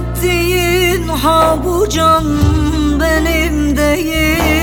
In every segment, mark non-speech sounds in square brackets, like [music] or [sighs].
ettiğin ha bu can benim değil.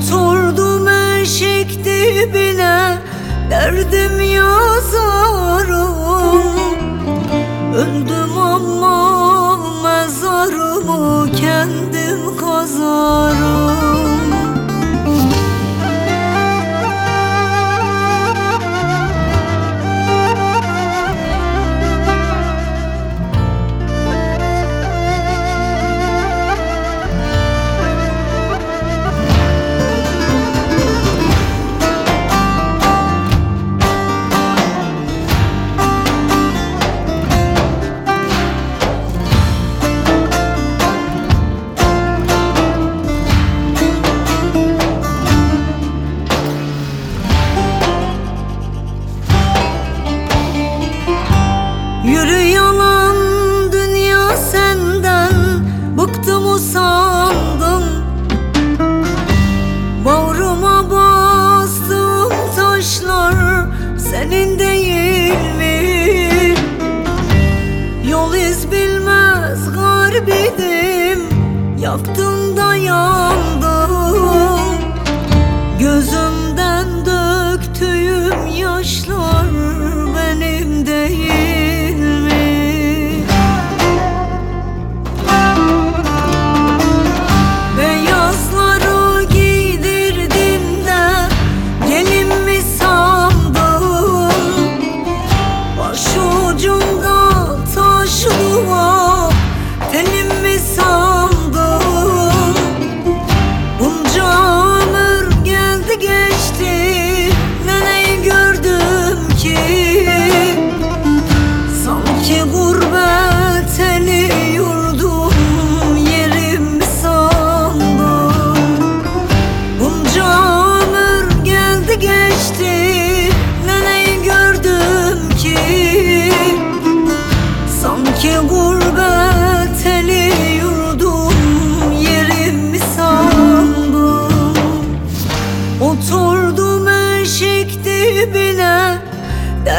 Oturdum eşik dibine derdim yazarım. Öldüm ama mezarımı kendim kazarım Yaktın da yandım. Gözümden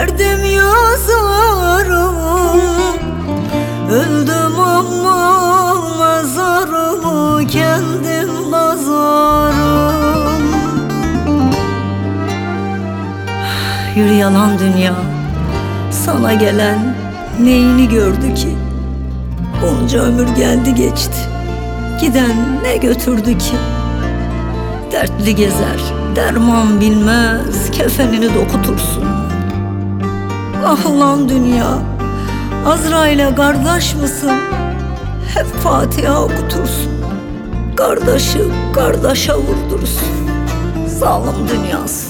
derdim yazarım Öldüm ama mezarımı kendim kazarım [sighs] Yürü yalan dünya. Sana gelen neyini gördü ki? Onca ömür geldi geçti. Giden ne götürdü ki? Dertli gezer derman bilmez Kefenini dokutursun Ah lan dünya. Azrail'e kardeş mısın Hep Fatiha okutursun. Kardeşi kardeşe vurdursun. Zalim dünyası